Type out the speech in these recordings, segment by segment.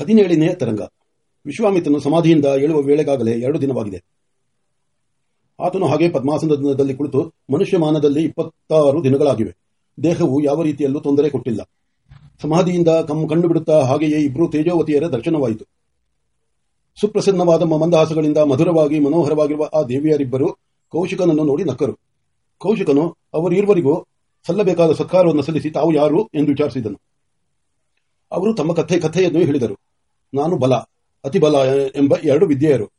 ಹದಿನೇಳನೇ ತರಂಗ. ವಿಶ್ವಾಮಿತ್ರನು ಸಮಾಧಿಯಿಂದ ಏಳುವ ವೇಳೆಗಾಗಲೇ ಎರಡು ದಿನವಾಗಿದೆ. ಆತನು ಹಾಗೆ ಪದ್ಮಾಸನದಲ್ಲಿ ಕುಳಿತು ಮನುಷ್ಯಮಾನದಲ್ಲಿ ಇಪ್ಪತ್ತಾರು ದಿನಗಳಾಗಿವೆ. ದೇಹವು ಯಾವ ರೀತಿಯಲ್ಲೂ ತೊಂದರೆ ಕೊಟ್ಟಿಲ್ಲ. ಸಮಾಧಿಯಿಂದ ಕಮ್ಮು ಕಂಡುಬಿಡುತ್ತಾ ಹಾಗೆಯೇ ಇಬ್ಬರು ತೇಜೋವತಿಯರ ದರ್ಶನವಾಯಿತು. ಸುಪ್ರಸನ್ನವಾದ ಮಂದಹಾಸಗಳಿಂದ ಮಧುರವಾಗಿ ಮನೋಹರವಾಗಿರುವ ಆ ದೇವಿಯರಿಬ್ಬರು ಕೌಶಿಕನನ್ನು ನೋಡಿ ನಕ್ಕರು. ಕೌಶಿಕನು, ಅವರಿರುವರಿಗೂ ಸಲ್ಲಬೇಕಾದ ಸತ್ಕಾರವನ್ನು ಸಲ್ಲಿಸಿ ತಾವು ಯಾರು ಎಂದು ವಿಚಾರಿಸಿದನು. ಅವರು ತಮ್ಮ ಕಥೆ ಕಥೆಯನ್ನು ಹೇಳಿದರು. ನಾನು ಬಲ, ಅತಿ ಬಲ ಎಂಬ ಎರಡು ವಿದ್ಯೆಯರು.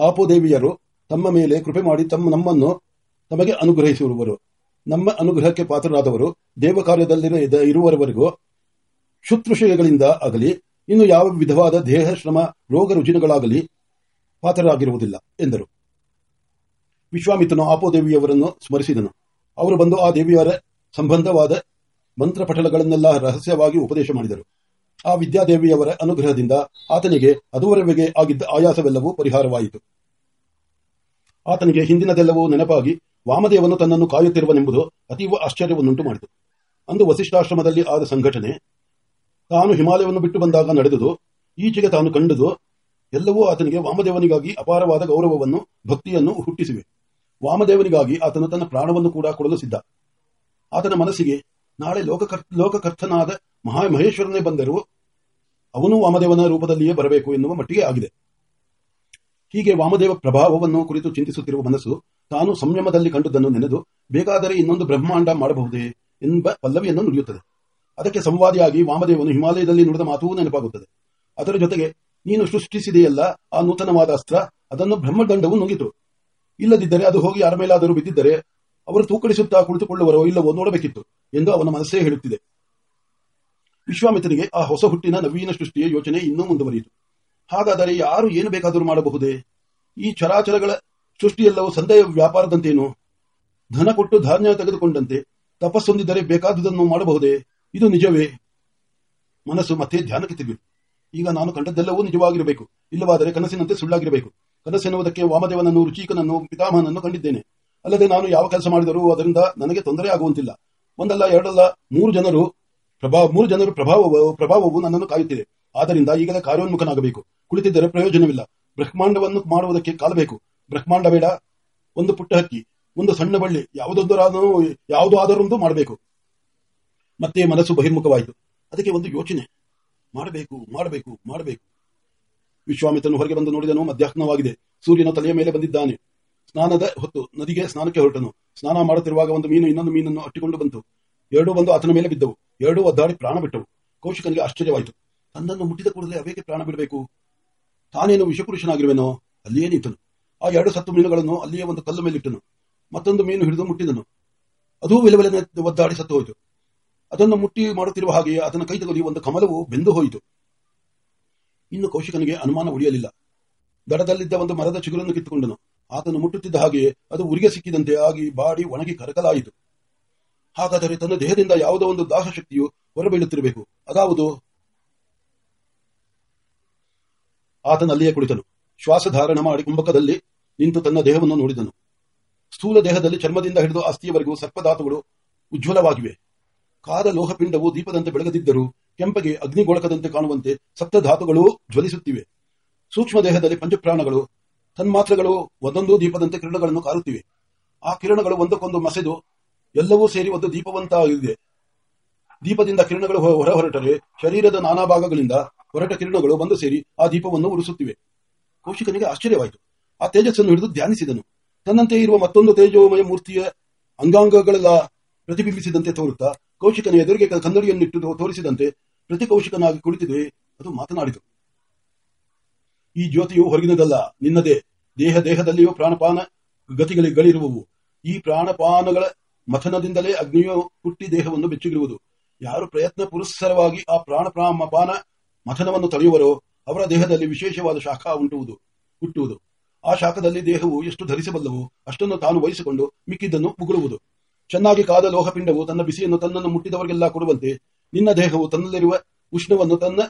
ಆಪೋದೇವಿಯರು ತಮ್ಮ ಮೇಲೆ ಕೃಪೆ ಮಾಡಿ ತಮ್ಮ ನಮ್ಮನ್ನು ತಮಗೆ ಅನುಗ್ರಹಿಸಿರುವರು ನಮ್ಮ ಅನುಗ್ರಹಕ್ಕೆ ಪಾತ್ರರಾದವರು ದೇವ ಕಾರ್ಯದಲ್ಲಿ ಇರುವವರೆಗೂ ಶುತ್ರುಷಯಗಳಿಂದ ಆಗಲಿ, ಇನ್ನು ಯಾವ ವಿಧವಾದ ದೇಹ, ಶ್ರಮ, ರೋಗ, ರುಜಿನಗಳಾಗಲಿ ಪಾತ್ರರಾಗಿರುವುದಿಲ್ಲ, ಎಂದರು. ವಿಶ್ವಾಮಿತ್ರನು ಆಪೋದೇವಿಯವರನ್ನು ಸ್ಮರಿಸಿದನು. ಅವರು ಬಂದು ಆ ದೇವಿಯರ ಸಂಬಂಧವಾದ ಮಂತ್ರಪಟಲಗಳನ್ನೆಲ್ಲ ರಹಸ್ಯವಾಗಿ ಉಪದೇಶ ಮಾಡಿದರು. ಆ ವಿದ್ಯಾದೇವಿಯವರ ಅನುಗ್ರಹದಿಂದ ಆತನಿಗೆ ಅದುವರೆಗೆ ಆಗಿದ್ದ ಆಯಾಸವೆಲ್ಲವೂ ಪರಿಹಾರವಾಯಿತು. ಆತನಿಗೆ ಹಿಂದಿನದೆಲ್ಲವೂ ನೆನಪಾಗಿ ವಾಮದೇವನು ತನ್ನನ್ನು ಕಾಯುತ್ತಿರುವನೆಂಬುದು ಅತೀವ ಆಶ್ಚರ್ಯವನ್ನುಂಟು ಮಾಡಿತು ಅಂದು ವಸಿಷ್ಠಾಶ್ರಮದಲ್ಲಿ ಆದ ಸಂಘಟನೆ ತಾನು ಹಿಮಾಲಯವನ್ನು ಬಿಟ್ಟು ಬಂದಾಗ ನಡೆದುದು, ಈಚೆಗೆ ತಾನು ಕಂಡುದು, ಎಲ್ಲವೂ ಆತನಿಗೆ ವಾಮದೇವನಿಗಾಗಿ ಅಪಾರವಾದ ಗೌರವವನ್ನು, ಭಕ್ತಿಯನ್ನು ಹುಟ್ಟಿಸಿವೆ. ವಾಮದೇವನಿಗಾಗಿ ಆತನು ತನ್ನ ಪ್ರಾಣವನ್ನು ಕೂಡ ಕೊಡಲು ಸಿದ್ಧ. ಆತನ ಮನಸ್ಸಿಗೆ ನಾಳೆ ಲೋಕಕರ್, ಲೋಕಕರ್ತನಾದ ಮಹಾ, ಮಹೇಶ್ವರನೇ ಬಂದರೂ ಅವನು ವಾಮದೇವನ ರೂಪದಲ್ಲಿಯೇ ಬರಬೇಕು ಎನ್ನುವ ಮಟ್ಟಿಗೆ ಆಗಿದೆ. ಹೀಗೆ ವಾಮದೇವ ಪ್ರಭಾವವನ್ನು ಕುರಿತು ಚಿಂತಿಸುತ್ತಿರುವ ಮನಸ್ಸು ತಾನು ಸಂಯಮದಲ್ಲಿ ಕಂಡುದನ್ನು ನೆನೆದು ಬೇಕಾದರೆ ಇನ್ನೊಂದು ಬ್ರಹ್ಮಾಂಡ ಮಾಡಬಹುದೇ ಎಂಬ ಪಲ್ಲವಿಯನ್ನು ನುಡಿಯುತ್ತದೆ. ಅದಕ್ಕೆ ಸಂವಾದಿಯಾಗಿ ವಾಮದೇವನು ಹಿಮಾಲಯದಲ್ಲಿ ನುಡಿದ ಮಾತು ನೆನಪಾಗುತ್ತದೆ. ಅದರ ಜೊತೆಗೆ, ನೀನು ಸೃಷ್ಟಿಸಿದೆಯಲ್ಲ ಆ ನೂತನವಾದ ಅಸ್ತ್ರ, ಅದನ್ನು ಬ್ರಹ್ಮದಂಡವು ನುಂಗಿತು. ಇಲ್ಲದಿದ್ದರೆ ಅದು ಹೋಗಿ ಯಾರ ಮೇಲಾದರೂ ಬಿದ್ದಿದ್ದರೆ ಅವರು ತೂಕಡಿಸುತ್ತಾ ಕುಳಿತುಕೊಳ್ಳುವರೋ ಇಲ್ಲವೋ ನೋಡಬೇಕಿತ್ತು ಎಂದು ಅವನ ಮನಸ್ಸೇ ಹೇಳುತ್ತಿದೆ. ವಿಶ್ವಾಮಿತ್ರನಿಗೆ ಆ ಹೊಸ ಹುಟ್ಟಿನ ನವೀನ ಸೃಷ್ಟಿಯ ಯೋಚನೆ ಇನ್ನೂ ಮುಂದುವರಿಯಿತು. ಹಾಗಾದರೆ ಯಾರು ಏನು ಬೇಕಾದರೂ ಮಾಡಬಹುದೇ? ಈ ಚರಾಚರಗಳ ಸೃಷ್ಟಿಯೆಲ್ಲವೂ ಸಂದೇಹ ವ್ಯಾಪಾರದಂತೇನು? ಧನ ಕೊಟ್ಟು ಧಾನ್ಯ ತೆಗೆದುಕೊಂಡಂತೆ ತಪಸ್ಸೊಂದಿದ್ದರೆ ಬೇಕಾದುದನ್ನು ಮಾಡಬಹುದೇ? ಇದು ನಿಜವೇ? ಮನಸ್ಸು ಮತ್ತೆ ಧ್ಯಾನಕ್ಕೆ ತಿರುಗಿತು ಈಗ ನಾನು ಕಂಡದ್ದೆಲ್ಲವೂ ನಿಜವಾಗಿರಬೇಕು. ಇಲ್ಲವಾದರೆ ಕನಸಿನಂತೆ ಸುಳ್ಳಾಗಿರಬೇಕು. ಕನಸೆನ್ನುವುದಕ್ಕೆ ವಾಮದೇವನನ್ನು, ರುಚಿಕನನ್ನು, ಪಿತಾಮಹನನ್ನು ಕಂಡಿದ್ದೇನೆ. ಅಲ್ಲದೆ ನಾನು ಯಾವ ಕೆಲಸ ಮಾಡಿದರೂ ಅದರಿಂದ ನನಗೆ ತೊಂದರೆ ಆಗುವಂತಿಲ್ಲ ಒಂದಲ್ಲ, ಎರಡಲ್ಲ, ಮೂರು ಜನರು ಪ್ರಭಾವ, ಮೂರು ಜನರು ಪ್ರಭಾವವು ಪ್ರಭಾವವು ನನ್ನನ್ನು ಕಾಯುತ್ತಿದೆ. ಆದ್ದರಿಂದ ಈಗಲೇ ಕಾರ್ಯೋನ್ಮುಖನಾಗಬೇಕು. ಕುಳಿತಿದ್ದರೆ ಪ್ರಯೋಜನವಿಲ್ಲ. ಬ್ರಹ್ಮಾಂಡವನ್ನು ಮಾಡುವುದಕ್ಕೆ ಕಾಲಬೇಕು. ಬ್ರಹ್ಮಾಂಡ ಬೇಡ. ಒಂದು ಪುಟ್ಟ ಹಕ್ಕಿ, ಒಂದು ಸಣ್ಣ ಬಳ್ಳಿ, ಯಾವುದೊಂದರಾದರೂ, ಯಾವುದೋ ಆದರೊಂದು ಮಾಡಬೇಕು. ಮತ್ತೆ ಮನಸ್ಸು ಬಹಿರ್ಮುಖವಾಯಿತು. ಅದಕ್ಕೆ ಒಂದು ಯೋಚನೆ. ಮಾಡಬೇಕು ಮಾಡಬೇಕು ಮಾಡಬೇಕು. ವಿಶ್ವಾಮಿತ್ರನು ಹೊರಗೆ ಬಂದು ನೋಡಿದನು, ಮಧ್ಯಾಹ್ನವಾಗಿದೆ. ಸೂರ್ಯನ ತಲೆಯ ಮೇಲೆ ಬಂದಿದ್ದಾನೆ. ಸ್ನಾನದ ಹೊತ್ತು, ನದಿಗೆ ಸ್ನಾನಕ್ಕೆ ಹೊರಟನು. ಸ್ನಾನ ಮಾಡುತ್ತಿರುವಾಗ ಒಂದು ಮೀನು, ಇನ್ನೊಂದು ಮೀನನ್ನು ಅಟ್ಟಿಕೊಂಡು ಬಂತು. ಎರಡೂ ಬಂದು ಆತನ ಮೇಲೆ ಬಿದ್ದವು. ಎರಡು ಒದ್ದಾಡಿ ಪ್ರಾಣ ಬಿಟ್ಟವು. ಕೌಶಿಕನಿಗೆ ಆಶ್ಚರ್ಯವಾಯಿತು. ತನ್ನನ್ನು ಮುಟ್ಟಿದ ಕೂಡಲೇ ಅವೇಕೆ ಪ್ರಾಣ ಬಿಡಬೇಕು? ತಾನೇನು ವಿಷಪುರುಷನಾಗಿರುವೆನೋ? ಅಲ್ಲಿಯೇ ನಿಂತನು. ಆ ಎರಡು ಸತ್ತು ಮೀನುಗಳನ್ನು ಅಲ್ಲಿಯೇ ಒಂದು ಕಲ್ಲು ಮೇಲಿಟ್ಟನು. ಮತ್ತೊಂದು ಮೀನು ಹಿಡಿದು ಮುಟ್ಟಿದನು. ಅದೂ ವಿಲವಿಲನೆ ಒದ್ದಾಡಿ ಸತ್ತು ಹೋಯಿತು ಅದನ್ನು ಮುಟ್ಟಿ ಮಾಡುತ್ತಿರುವ ಹಾಗೆಯೇ ಅದನ್ನು ಕೈ ಒಂದು ಕಮಲವು ಬೆಂದು ಹೋಯಿತು. ಇನ್ನು ಕೌಶಿಕನಿಗೆ ಅನುಮಾನ ಉಳಿಯಲಿಲ್ಲ. ದಡದಲ್ಲಿದ್ದ ಒಂದು ಮರದ ಚಿಗುರನ್ನು ಕಿತ್ತುಕೊಂಡನು. ಆತನು ಮುಟ್ಟುತ್ತಿದ್ದ ಹಾಗೆಯೇ ಅದು ಉರಿಗೆ ಸಿಕ್ಕಿದಂತೆ ಆಗಿ ಬಾಡಿ ಒಣಗಿ ಕರಕಲಾಯಿತು. ಹಾಗಾದರೆ ತನ್ನ ದೇಹದಿಂದ ಯಾವುದೋ ಒಂದು ದಾಹಶಕ್ತಿಯು ಹೊರಬೀಳುತ್ತಿರಬೇಕು. ಅದಾವುದು ಆತನಲ್ಲಿಯೇ ಕುಳಿತನು. ಶ್ವಾಸಧಾರಣ ಮಾಡಿ ಕುಂಭಕದಲ್ಲಿ ನಿಂತು ತನ್ನ ದೇಹವನ್ನು ನೋಡಿದನು. ಸ್ಥೂಲ ದೇಹದಲ್ಲಿ ಚರ್ಮದಿಂದ ಹಿಡಿದು ಅಸ್ಥಿಯವರೆಗೂ ಸರ್ಪಧಾತುಗಳು ಉಜ್ವಲವಾಗಿವೆ. ಕಾದ ಲೋಹಪಿಂಡವು ದೀಪದಂತೆ ಬೆಳಗದಿದ್ದರೂ ಕೆಂಪಗೆ ಅಗ್ನಿಗೋಳಕದಂತೆ ಕಾಣುವಂತೆ ಸಪ್ತ ಧಾತುಗಳು ಜ್ವಲಿಸುತ್ತಿವೆ. ಸೂಕ್ಷ್ಮ ದೇಹದಲ್ಲಿ ಪಂಚಪ್ರಾಣಗಳು, ತನ್ಮಾತ್ರಗಳು ಒಂದೊಂದು ದೀಪದಂತೆ ಕಿರಣಗಳನ್ನು ಕಾರುತ್ತಿವೆ. ಆ ಕಿರಣಗಳು ಒಂದಕ್ಕೊಂದು ಮಸೆದು ಎಲ್ಲವೂ ಸೇರಿ ಒಂದು ದೀಪವಂತಾಗಿದೆ ದೀಪದಿಂದ ಕಿರಣಗಳು ಹೊರ ಹೊರಟರೆ, ಶರೀರದ ನಾನಾ ಭಾಗಗಳಿಂದ ಹೊರಟ ಕಿರಣಗಳು ಬಂದು ಸೇರಿ ಆ ದೀಪವನ್ನು ಉರಿಸುತ್ತಿವೆ. ಕೌಶಿಕನಿಗೆ ಆಶ್ಚರ್ಯವಾಯಿತು. ಆ ತೇಜಸ್ಸನ್ನು ಹಿಡಿದು ಧ್ಯಾನಿಸಿದನು. ತನ್ನಂತೆ ಇರುವ ಮತ್ತೊಂದು ತೇಜೋಮಯ ಮೂರ್ತಿಯ ಅಂಗಾಂಗಗಳೆಲ್ಲ ಪ್ರತಿಬಿಂಬಿಸಿದಂತೆ ತೋರುತ್ತಾ, ಕೌಶಿಕನ ಎದುರಿಗೆ ಕನ್ನಡಿಯನ್ನಿಟ್ಟು ತೋರಿಸಿದಂತೆ ಪ್ರತಿ ಕೌಶಿಕನಾಗಿ ಕುಳಿತಿದೆ ಅದು ಮಾತನಾಡಿತು. ಈ ಜ್ಯೋತಿಯು ಹೊರಗಿನದಲ್ಲ, ನಿನ್ನದೇ. ದೇಹ ದೇಹದಲ್ಲಿಯೂ ಪ್ರಾಣಪಾನ ಗತಿಗಳಿರುವವು ಈ ಪ್ರಾಣಪಾನಗಳ ಮಥನದಿಂದಲೇ ಅಗ್ನಿಯು ಹುಟ್ಟಿ ದೇಹವನ್ನು ಬೆಚ್ಚಗಿರುವುದು. ಯಾರು ಪ್ರಯತ್ನ ಪುರಸ್ಸರವಾಗಿ ಆ ಪ್ರಾಣ ಪ್ರಾಮಪಾನ ಮಥನವನ್ನು ತಡೆಯುವರೋ ಅವರ ದೇಹದಲ್ಲಿ ವಿಶೇಷವಾದ ಶಾಖ ಉಂಟುವುದು, ಹುಟ್ಟುವುದು. ಆ ಶಾಖದಲ್ಲಿ ದೇಹವು ಎಷ್ಟು ಧರಿಸಬಲ್ಲವೋ ಅಷ್ಟನ್ನು ತಾನು ವಹಿಸಿಕೊಂಡು ಮಿಕ್ಕಿದ್ದನ್ನು ಉಗುಳುವುದು. ಚೆನ್ನಾಗಿ ಕಾದ ಲೋಹಪಿಂಡವು ತನ್ನ ಬಿಸಿಯನ್ನು ತನ್ನನ್ನು ಮುಟ್ಟಿದವರಿಗೆಲ್ಲ ಕೊಡುವಂತೆ ನಿನ್ನ ದೇಹವು ತನ್ನಲ್ಲಿರುವ ಉಷ್ಣವನ್ನು ತನ್ನ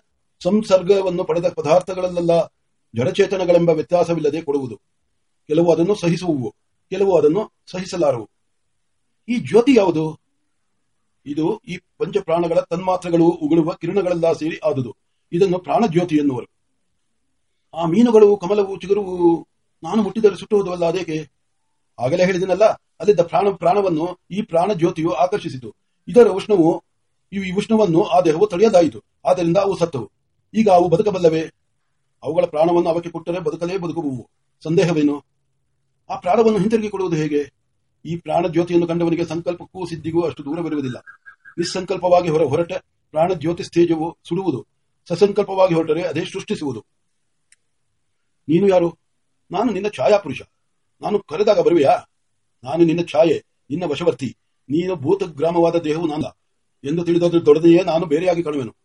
ಸಂಸರ್ಗವನ್ನು ಪಡೆದ ಪದಾರ್ಥಗಳಲ್ಲೆಲ್ಲ ಜಡಚೇತನಗಳೆಂಬ ವ್ಯತ್ಯಾಸವಿಲ್ಲದೆ ಕೊಡುವುದು. ಕೆಲವು ಅದನ್ನು ಸಹಿಸುವುವು, ಕೆಲವು ಅದನ್ನು ಸಹಿಸಲಾರವು. ಈ ಜ್ಯೋತಿ ಯಾವುದು? ಇದು ಈ ಪಂಚಪ್ರಾಣಗಳ ತನ್ಮಾತ್ರಗಳು ಉಗುಳುವ ಕಿರಣಗಳೆಲ್ಲ ಸೇರಿ ಆದುದು. ಇದನ್ನು ಪ್ರಾಣ ಜ್ಯೋತಿ ಎನ್ನುವರು. ಆ ಮೀನುಗಳು, ಕಮಲವು, ಚಿಗುರುವು ನಾನು ಮುಟ್ಟಿದರೆ ಸುಟ್ಟುವುದಲ್ಲ ಅದೇಕೆ? ಆಗಲೇ ಹೇಳಿದನಲ್ಲ, ಅಲ್ಲಿದ್ದ ಪ್ರಾಣ, ಪ್ರಾಣವನ್ನು ಈ ಪ್ರಾಣ ಜ್ಯೋತಿಯು ಆಕರ್ಷಿಸಿತು. ಇದರ ಉಷ್ಣವು, ಈ ಉಷ್ಣವನ್ನು ಆ ದೇಹವು ತಡೆಯದಾಯಿತು. ಆದ್ದರಿಂದ ಅವು ಸತ್ತವು. ಈಗ ಅವು ಬದುಕಬಲ್ಲವೇ? ಅವುಗಳ ಪ್ರಾಣವನ್ನು ಅವಕ್ಕೆ ಕೊಟ್ಟರೆ ಬದುಕಲೇ ಬದುಕುವುವು. ಸಂದೇಹವೇನು? ಆ ಪ್ರಾಣವನ್ನು ಹಿಂತಿರುಗಿ ಕೊಡುವುದು ಹೇಗೆ? ಈ ಪ್ರಾಣ ಜ್ಯೋತಿಯನ್ನು ಕಂಡವನಿಗೆ ಸಂಕಲ್ಪಕ್ಕೂ ಸಿದ್ಧಿಗೂ ಅಷ್ಟು ದೂರವಿರುವುದಿಲ್ಲ ನಿಸ್ಸಂಕಲ್ಪವಾಗಿ ಹೊರ ಹೊರಟ ಪ್ರಾಣ ಜ್ಯೋತಿ ಸ್ಥೇಜವು ಸುಡುವುದು, ಸಸಂಕಲ್ಪವಾಗಿ ಹೊರಟರೆ ಅದೇ ಸೃಷ್ಟಿಸುವುದು. ನೀನು ಯಾರು? ನಾನು ನಿನ್ನ ಛಾಯಾಪುರುಷ ನಾನು ಕರೆದಾಗ ಬರುವೆಯಾ? ನಾನು ನಿನ್ನ ಛಾಯೆ, ನಿನ್ನ ವಶವರ್ತಿ. ನೀನು ಭೂತ ಗ್ರಾಮವಾದ ದೇಹವು ನಾನಲ್ಲ ಎಂದು ತಿಳಿದೋದ್ರ ದೊಡ್ಡದೆಯೇ ನಾನು ಬೇರೆಯಾಗಿ ಕಾಣುವೆನು.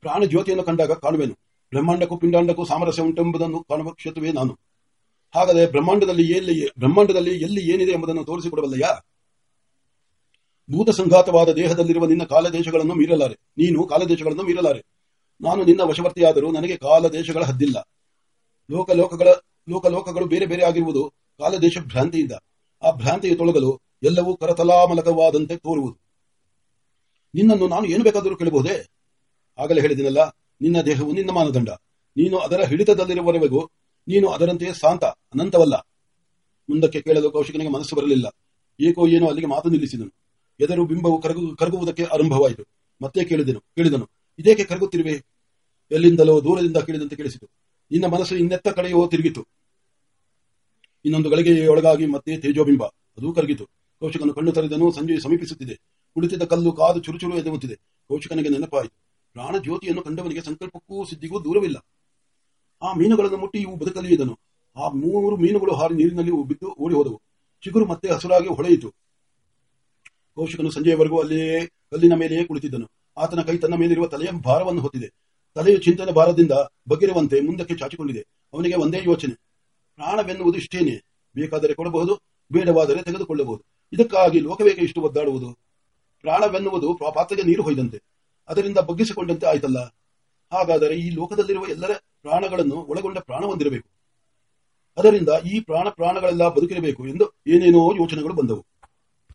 ಪ್ರಾಣ ಜ್ಯೋತಿಯನ್ನು ಕಂಡಾಗ ಕಾಣುವೆನು. ಬ್ರಹ್ಮಾಂಡಕ್ಕೂ ಪಿಂಡಾಂಡಕ್ಕೂ ಸಾಮರಸ್ಯ ಉಂಟೆಂಬುದನ್ನು ಕಾಣುವ ಕ್ಷೇತ್ರವೇ ನಾನು. ಹಾಗಾದರೆ ಬ್ರಹ್ಮಾಂಡದಲ್ಲಿ ಎಲ್ಲಿ ಬ್ರಹ್ಮಾಂಡದಲ್ಲಿ ಎಲ್ಲಿ ಏನಿದೆ ಎಂಬುದನ್ನು ತೋರಿಸಿಕೊಡಬಲ್ಲಯ್ಯ ಭೂತ ಸಂಘಾತವಾದ ದೇಹದಲ್ಲಿರುವ ನಿನ್ನ ಕಾಲದೇಶಗಳನ್ನು ಮೀರಲಾರೆ. ನೀನು ಕಾಲದೇಶಗಳನ್ನು ಮೀರಲಾರೆ. ನಾನು ನಿನ್ನ ವಶವರ್ತಿಯಾದರೂ ನನಗೆ ಕಾಲದೇಶಗಳ ಹದ್ದಿಲ್ಲ. ಲೋಕ ಲೋಕಗಳ ಲೋಕ ಲೋಕಗಳು ಬೇರೆ ಬೇರೆ ಆಗಿರುವುದು ಕಾಲದೇಶ ಭ್ರಾಂತಿಯಿಂದ ಆ ಭ್ರಾಂತಿಯ ತೊಳಗಲು ಎಲ್ಲವೂ ಕರತಲಾಮಲಕವಾದಂತೆ ತೋರುವುದು. ನಿನ್ನನ್ನು ನಾನು ಏನು ಬೇಕಾದರೂ ಕೇಳಬಹುದೇ? ಆಗಲೇ ಹೇಳಿದಿನಲ್ಲ ನಿನ್ನ ದೇಹವು ನಿನ್ನ ಮಾನದಂಡ. ನೀನು ಅದರ ಹಿಡಿತದಲ್ಲಿರುವವರೆಗೂ ನೀನು ಅದರಂತೆಯೇ ಶಾಂತ, ಅನಂತವಲ್ಲ. ಮುಂದಕ್ಕೆ ಕೇಳಲು ಕೌಶಿಕನಿಗೆ ಮನಸ್ಸು ಬರಲಿಲ್ಲ. ಏಕೋ ಏನೋ ಅಲ್ಲಿಗೆ ಮಾತು ನಿಲ್ಲಿಸಿದನು. ಎದರು ಬಿಂಬವು ಕರಗು, ಕರಗುವುದಕ್ಕೆ ಆರಂಭವಾಯಿತು. ಮತ್ತೆ ಕೇಳಿದನು ಕೇಳಿದನು. ಇದೇಕೆ ಕರಗುತ್ತಿರುವೆ? ಎಲ್ಲಿಂದಲೋ ದೂರದಿಂದ ಕೇಳಿದಂತೆ ಕೇಳಿಸಿತು. ನಿನ್ನ ಮನಸ್ಸು ಇನ್ನೆತ್ತ ಕಡೆಯೋ ತಿರುಗಿತು. ಇನ್ನೊಂದು ಗಳಿಗೆಯೊಳಗಾಗಿ ಮತ್ತೆ ತೇಜೋಬಿಂಬ. ಅದೂ ಕರಗಿತು. ಕೌಶಿಕನು ಕಣ್ಣು ತರಿದನು, ಸಂಜೆ ಸಮೀಪಿಸುತ್ತಿದೆ. ಕುಳಿತಿದ್ದ ಕಲ್ಲು ಕಾದು ಚುರುಚುರು ಎದುಗುತ್ತಿದೆ ಕೌಶಿಕನಿಗೆ ನೆನಪಾಯಿತು. ಪ್ರಾಣ ಜ್ಯೋತಿಯನ್ನು ಕಂಡವನಿಗೆ ಸಂಕಲ್ಪಕ್ಕೂ ಸಿದ್ಧಿಗೂ ದೂರವಿಲ್ಲ. ಆ ಮೀನುಗಳನ್ನು ಮುಟ್ಟಿ ಇವು ಬದುಕಲಿಯದನು ಆ ಮೂರು ಮೀನುಗಳು ಹಾರಿ ನೀರಿನಲ್ಲಿ ಬಿದ್ದು ಓಡಿ ಹೋದವು. ಚಿಗುರು ಮತ್ತೆ ಹಸುರಾಗಿ ಹೊಳೆಯಿತು. ಕೌಶಿಕನು ಸಂಜೆಯವರೆಗೂ ಅಲ್ಲಿಯೇ ಕಲ್ಲಿನ ಮೇಲೆಯೇ ಕುಳಿತಿದ್ದನು. ಆತನ ಕೈ ತನ್ನ ಮೇಲಿರುವ ತಲೆಯ ಭಾರವನ್ನು ಹೊತ್ತಿದೆ. ತಲೆಯು ಚಿಂತನೆ ಭಾರದಿಂದ ಬಗ್ಗಿರುವಂತೆ ಮುಂದಕ್ಕೆ ಚಾಚಿಕೊಂಡಿದೆ. ಅವನಿಗೆ ಒಂದೇ ಯೋಚನೆ. ಪ್ರಾಣವೆನ್ನುವುದು ಇಷ್ಟೇನೆ. ಬೇಕಾದರೆ ಕೊಡಬಹುದು, ಬೇಡವಾದರೆ ತೆಗೆದುಕೊಳ್ಳಬಹುದು. ಇದಕ್ಕಾಗಿ ಲೋಕವೇಕೆ ಇಷ್ಟು ಒದ್ದಾಡುವುದು? ಪ್ರಾಣವೆನ್ನುವುದು ಪಾತ್ರೆಗೆ ನೀರು ಹೊಯ್ದಂತೆ. ಅದರಿಂದ ಬಗ್ಗಿಸಿಕೊಂಡಂತೆ ಆಯ್ತಲ್ಲ. ಹಾಗಾದರೆ ಈ ಲೋಕದಲ್ಲಿರುವ ಎಲ್ಲರ ಪ್ರಾಣಗಳನ್ನು ಒಳಗೊಂಡ ಪ್ರಾಣ ಹೊಂದಿರಬೇಕು. ಅದರಿಂದ ಈ ಪ್ರಾಣ ಪ್ರಾಣಗಳೆಲ್ಲ ಬದುಕಿರಬೇಕು ಎಂದು ಏನೇನೋ ಯೋಚನೆಗಳು ಬಂದವು.